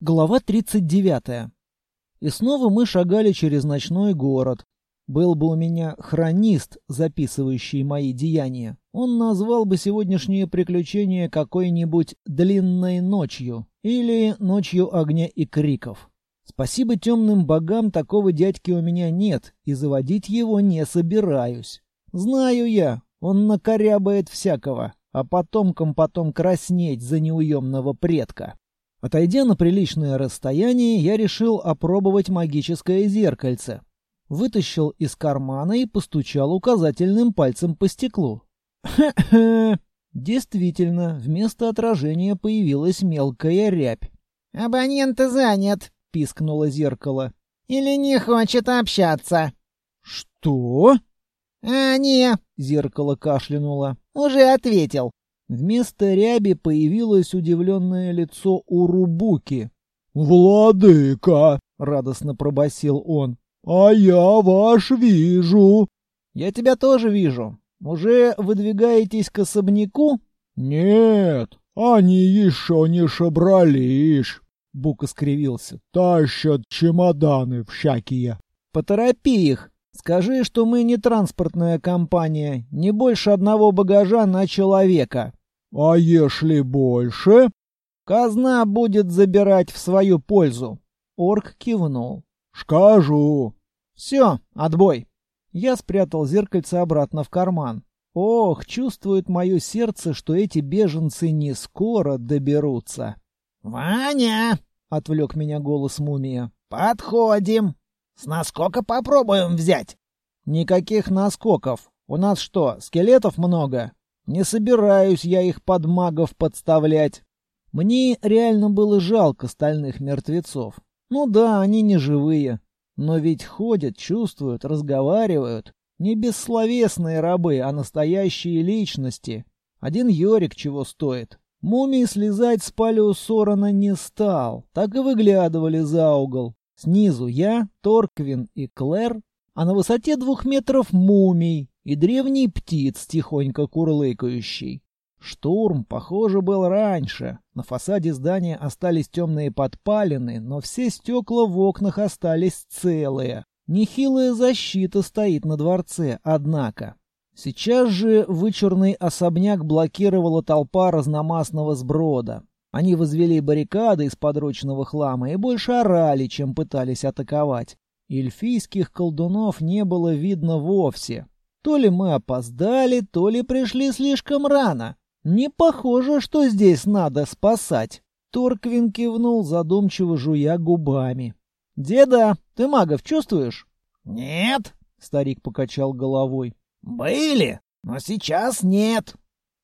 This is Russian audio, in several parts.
Глава 39. И снова мы шагали через ночной город. Был бы у меня хронист, записывающий мои деяния. Он назвал бы сегодняшнее приключение какой-нибудь «длинной ночью» или «ночью огня и криков». Спасибо темным богам, такого дядьки у меня нет, и заводить его не собираюсь. Знаю я, он накорябает всякого, а потомкам потом краснеть за неуемного предка. Отойдя на приличное расстояние, я решил опробовать магическое зеркальце. Вытащил из кармана и постучал указательным пальцем по стеклу. Хе-хе. Действительно, вместо отражения появилась мелкая рябь. «Абонент занят», — пискнуло зеркало. «Или не хочет общаться». «Что?» «А, не», — зеркало кашлянуло. «Уже ответил». Вместо ряби появилось удивленное лицо Урубуки. «Владыка!» — радостно пробасил он. «А я ваш вижу!» «Я тебя тоже вижу. Уже выдвигаетесь к особняку?» «Нет, они еще не шабралишь!» Бука скривился. «Тащат чемоданы всякие!» «Поторопи их! Скажи, что мы не транспортная компания, не больше одного багажа на человека!» «А если больше?» «Казна будет забирать в свою пользу». Орк кивнул. «Скажу». «Все, отбой». Я спрятал зеркальце обратно в карман. Ох, чувствует мое сердце, что эти беженцы не скоро доберутся. «Ваня!» — отвлек меня голос мумия. «Подходим. С наскока попробуем взять». «Никаких наскоков. У нас что, скелетов много?» Не собираюсь я их под магов подставлять. Мне реально было жалко стальных мертвецов. Ну да, они не живые. Но ведь ходят, чувствуют, разговаривают. Не бессловесные рабы, а настоящие личности. Один Йорик чего стоит. Мумий слезать с Палеусорона не стал. Так и выглядывали за угол. Снизу я, Торквин и Клэр, а на высоте двух метров мумий, и древний птиц, тихонько курлыкающий. Штурм, похоже, был раньше. На фасаде здания остались темные подпалины, но все стекла в окнах остались целые. Нехилая защита стоит на дворце, однако. Сейчас же вычурный особняк блокировала толпа разномастного сброда. Они возвели баррикады из подручного хлама и больше орали, чем пытались атаковать. Эльфийских колдунов не было видно вовсе. То ли мы опоздали, то ли пришли слишком рано. Не похоже, что здесь надо спасать. Торквин кивнул, задумчиво жуя губами. «Деда, ты магов чувствуешь?» «Нет», — старик покачал головой. «Были, но сейчас нет».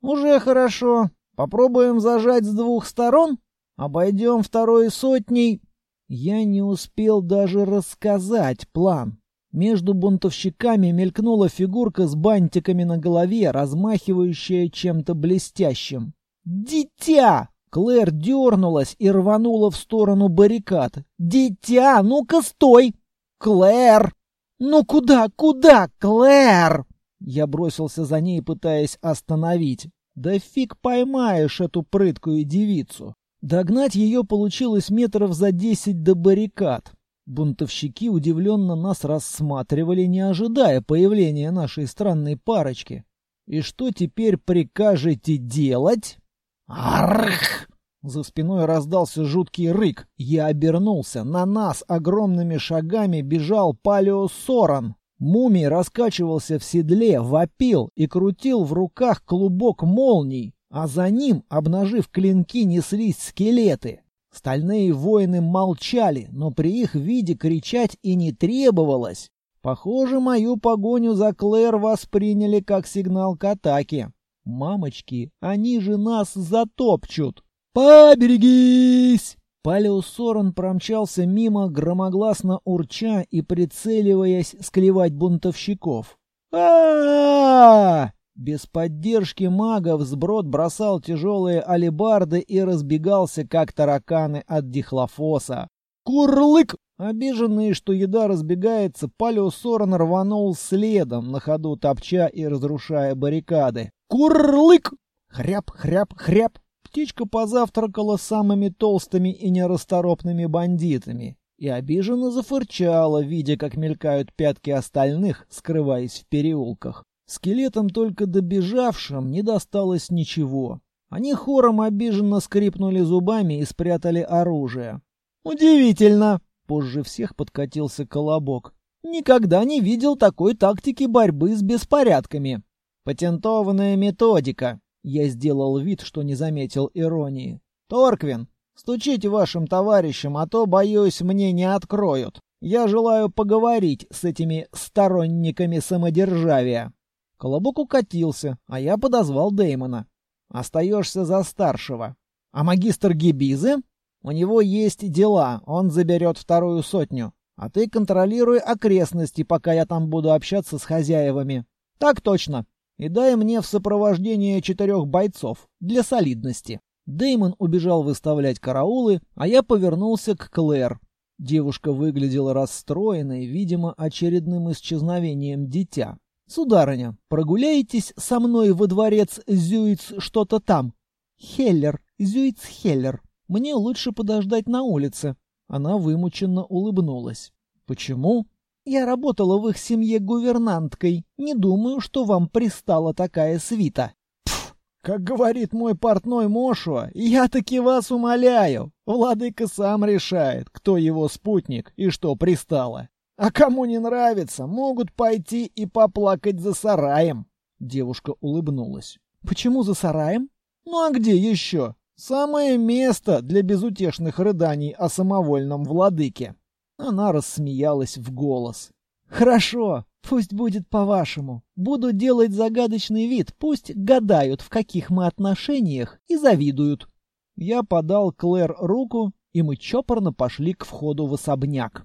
«Уже хорошо. Попробуем зажать с двух сторон? Обойдем второй сотней...» Я не успел даже рассказать план. Между бунтовщиками мелькнула фигурка с бантиками на голове, размахивающая чем-то блестящим. «Дитя!» Клэр дернулась и рванула в сторону баррикад. «Дитя, ну-ка стой!» «Клэр!» «Ну куда, куда, Клэр?» Я бросился за ней, пытаясь остановить. «Да фиг поймаешь эту прыткую девицу!» Догнать ее получилось метров за десять до баррикад. Бунтовщики удивленно нас рассматривали, не ожидая появления нашей странной парочки. И что теперь прикажете делать? Арх! За спиной раздался жуткий рык. Я обернулся. На нас огромными шагами бежал Палео Соран. Мумий раскачивался в седле, вопил и крутил в руках клубок молний, а за ним, обнажив клинки, неслись скелеты. Стальные воины молчали, но при их виде кричать и не требовалось. Похоже, мою погоню за Клэр восприняли как сигнал к атаке. Мамочки, они же нас затопчут. Поберегись! Палеосорон промчался мимо, громогласно урча и прицеливаясь склевать бунтовщиков. а, -а, -а, без поддержки магов сброд бросал тяжелые алебарды и разбегался, как тараканы от дихлофоса. «Курлык!» Обиженный, что еда разбегается, Палеосорон рванул следом, на ходу топча и разрушая баррикады. «Курлык!» Хряп, хряп, хряп. Птичка позавтракала самыми толстыми и нерасторопными бандитами и обиженно зафырчала, видя, как мелькают пятки остальных, скрываясь в переулках. Скелетам, только добежавшим, не досталось ничего. Они хором обиженно скрипнули зубами и спрятали оружие. «Удивительно!» — позже всех подкатился колобок. «Никогда не видел такой тактики борьбы с беспорядками. Патентованная методика!» Я сделал вид, что не заметил иронии. «Торквин, стучите вашим товарищам, а то, боюсь, мне не откроют. Я желаю поговорить с этими сторонниками самодержавия». Колобок укатился, а я подозвал Дэймона. «Остаешься за старшего. А магистр Гибизы? У него есть дела, он заберет вторую сотню. А ты контролируй окрестности, пока я там буду общаться с хозяевами». «Так точно и дай мне в сопровождение четырех бойцов для солидности. Деймон убежал выставлять караулы, а я повернулся к Клэр. Девушка выглядела расстроенной, видимо, очередным исчезновением дитя. «Сударыня, прогуляетесь со мной во дворец Зюиц что-то там?» «Хеллер, Зюиц Хеллер. Мне лучше подождать на улице». Она вымученно улыбнулась. «Почему?» Я работала в их семье гувернанткой. Не думаю, что вам пристала такая свита. Пф, как говорит мой портной Мошуа, я таки вас умоляю. Владыка сам решает, кто его спутник и что пристало. А кому не нравится, могут пойти и поплакать за сараем. Девушка улыбнулась. Почему за сараем? Ну а где еще? Самое место для безутешных рыданий о самовольном владыке. Она рассмеялась в голос. «Хорошо, пусть будет по-вашему. Буду делать загадочный вид, пусть гадают, в каких мы отношениях, и завидуют». Я подал Клэр руку, и мы чопорно пошли к входу в особняк.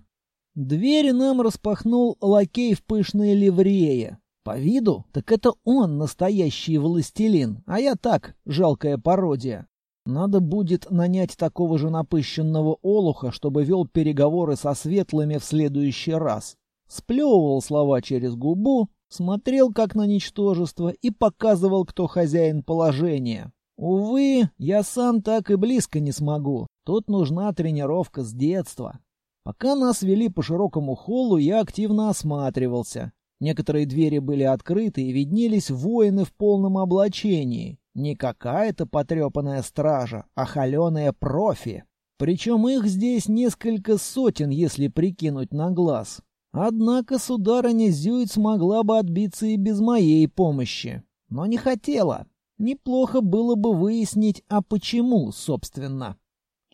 Двери нам распахнул лакей в пышной ливрее. По виду, так это он настоящий властелин, а я так, жалкая пародия. Надо будет нанять такого же напыщенного олуха, чтобы вел переговоры со светлыми в следующий раз. Сплевывал слова через губу, смотрел как на ничтожество и показывал, кто хозяин положения. Увы, я сам так и близко не смогу. Тут нужна тренировка с детства. Пока нас вели по широкому холлу, я активно осматривался. Некоторые двери были открыты и виднелись воины в полном облачении. Не какая-то потрепанная стража, а холеные профи. Причем их здесь несколько сотен, если прикинуть на глаз. Однако сударыня Зюит смогла бы отбиться и без моей помощи. Но не хотела. Неплохо было бы выяснить, а почему, собственно.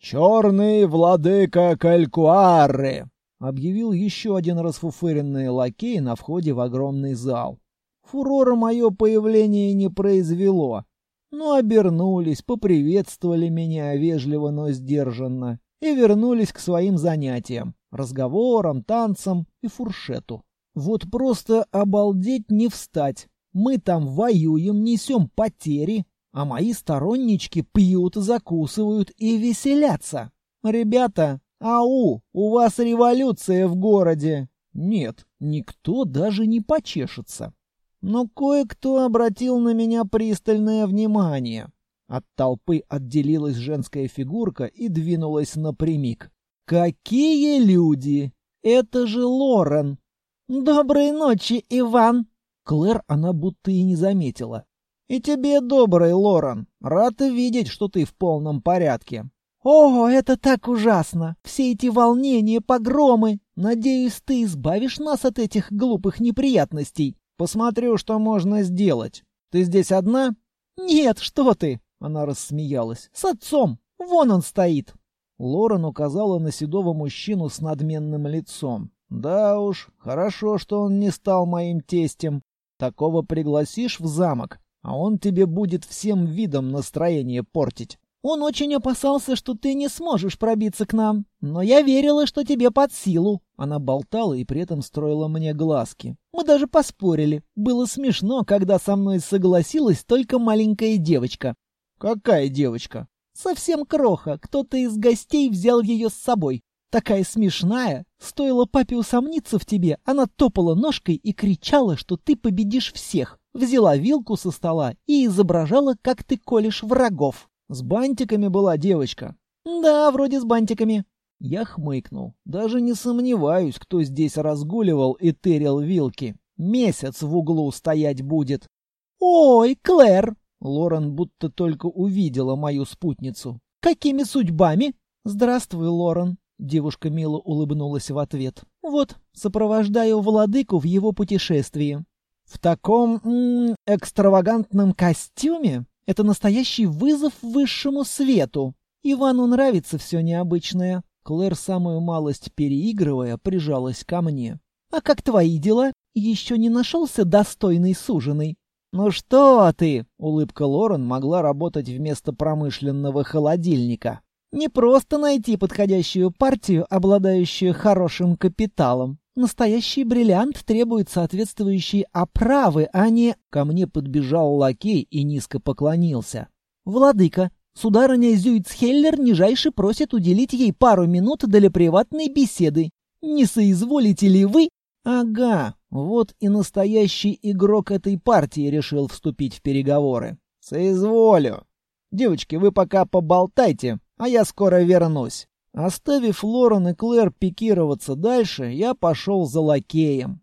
«Черный владыка Калькуары!» — объявил еще один расфуфыренный лакей на входе в огромный зал. Фурора мое появление не произвело но обернулись, поприветствовали меня вежливо, но сдержанно и вернулись к своим занятиям — разговорам, танцам и фуршету. Вот просто обалдеть не встать. Мы там воюем, несем потери, а мои стороннички пьют, закусывают и веселятся. Ребята, ау, у вас революция в городе. Нет, никто даже не почешется. Но кое-кто обратил на меня пристальное внимание. От толпы отделилась женская фигурка и двинулась напрямик. «Какие люди! Это же Лорен!» «Доброй ночи, Иван!» Клэр она будто и не заметила. «И тебе добрый, Лорен. Рад видеть, что ты в полном порядке». «О, это так ужасно! Все эти волнения, погромы! Надеюсь, ты избавишь нас от этих глупых неприятностей!» Посмотрю, что можно сделать. Ты здесь одна? Нет, что ты? Она рассмеялась. С отцом. Вон он стоит. Лорен указала на седого мужчину с надменным лицом. Да уж, хорошо, что он не стал моим тестем. Такого пригласишь в замок, а он тебе будет всем видом настроение портить. Он очень опасался, что ты не сможешь пробиться к нам, но я верила, что тебе под силу. Она болтала и при этом строила мне глазки. Мы даже поспорили. Было смешно, когда со мной согласилась только маленькая девочка. Какая девочка? Совсем кроха. Кто-то из гостей взял ее с собой. Такая смешная. Стоило папе усомниться в тебе, она топала ножкой и кричала, что ты победишь всех. Взяла вилку со стола и изображала, как ты колешь врагов. С бантиками была девочка. Да, вроде с бантиками. Я хмыкнул. Даже не сомневаюсь, кто здесь разгуливал и тырил вилки. Месяц в углу стоять будет. Ой, Клэр! Лорен будто только увидела мою спутницу. Какими судьбами? Здравствуй, Лорен. Девушка мило улыбнулась в ответ. Вот, сопровождаю владыку в его путешествии. В таком м -м, экстравагантном костюме? Это настоящий вызов высшему свету. Ивану нравится все необычное. Клэр, самую малость переигрывая, прижалась ко мне. «А как твои дела? Еще не нашелся достойный суженый?» «Ну что ты!» — улыбка Лорен могла работать вместо промышленного холодильника. «Не просто найти подходящую партию, обладающую хорошим капиталом. Настоящий бриллиант требует соответствующей оправы, а не...» Ко мне подбежал лакей и низко поклонился. «Владыка, сударыня Зюицхеллер нижайше просит уделить ей пару минут для приватной беседы. Не соизволите ли вы...» «Ага, вот и настоящий игрок этой партии решил вступить в переговоры. Соизволю. Девочки, вы пока поболтайте, а я скоро вернусь». Оставив Лорен и Клэр пикироваться дальше, я пошел за лакеем.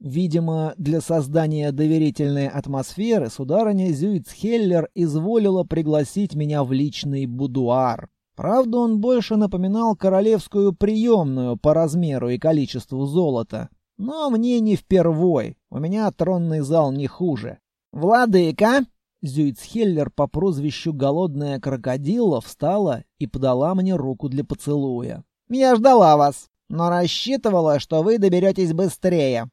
Видимо, для создания доверительной атмосферы сударыня Зюицхеллер изволила пригласить меня в личный будуар. Правда, он больше напоминал королевскую приемную по размеру и количеству золота. Но мне не впервой, у меня тронный зал не хуже. «Владыка!» Зюицхеллер по прозвищу «Голодная крокодила» встала и подала мне руку для поцелуя. «Я ждала вас, но рассчитывала, что вы доберетесь быстрее».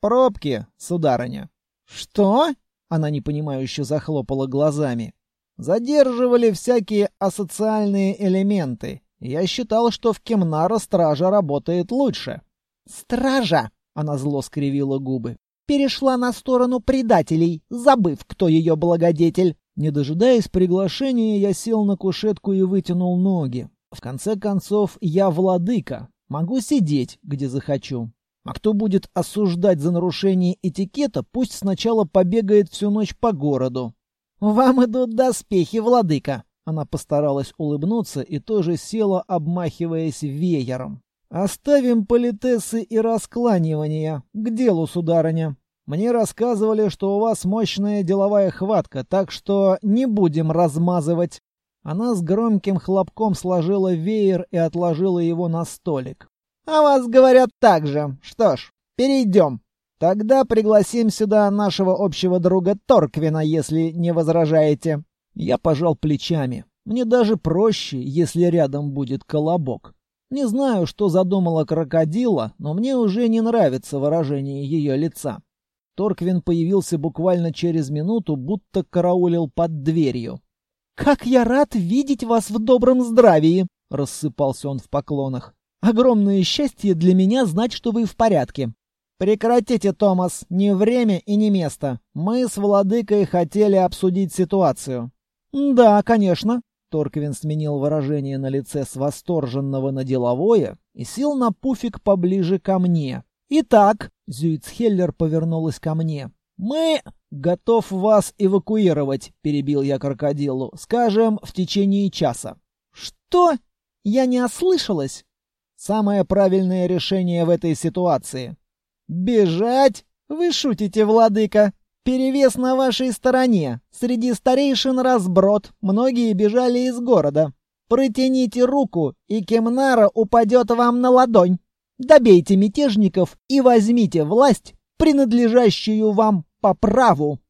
«Пробки, сударыня». «Что?» — она непонимающе захлопала глазами. «Задерживали всякие асоциальные элементы. Я считал, что в Кемнара стража работает лучше». «Стража!» — она зло скривила губы перешла на сторону предателей, забыв, кто ее благодетель. Не дожидаясь приглашения, я сел на кушетку и вытянул ноги. В конце концов, я владыка, могу сидеть, где захочу. А кто будет осуждать за нарушение этикета, пусть сначала побегает всю ночь по городу. «Вам идут доспехи, владыка!» Она постаралась улыбнуться и тоже села, обмахиваясь веером. Оставим политесы и раскланивания. К делу, сударыня. Мне рассказывали, что у вас мощная деловая хватка, так что не будем размазывать. Она с громким хлопком сложила веер и отложила его на столик. А вас говорят так же. Что ж, перейдем. Тогда пригласим сюда нашего общего друга Торквина, если не возражаете. Я пожал плечами. Мне даже проще, если рядом будет колобок. Не знаю, что задумала крокодила, но мне уже не нравится выражение ее лица. Торквин появился буквально через минуту, будто караулил под дверью. «Как я рад видеть вас в добром здравии!» — рассыпался он в поклонах. «Огромное счастье для меня знать, что вы в порядке». «Прекратите, Томас, не время и не место. Мы с владыкой хотели обсудить ситуацию». «Да, конечно», Торквин сменил выражение на лице с восторженного на деловое и сел на пуфик поближе ко мне. «Итак», — Зюицхеллер повернулась ко мне, — «мы готов вас эвакуировать», — перебил я крокодилу, — «скажем, в течение часа». «Что? Я не ослышалась?» «Самое правильное решение в этой ситуации». «Бежать? Вы шутите, владыка?» Перевес на вашей стороне. Среди старейшин разброд. Многие бежали из города. Протяните руку, и Кемнара упадет вам на ладонь. Добейте мятежников и возьмите власть, принадлежащую вам по праву.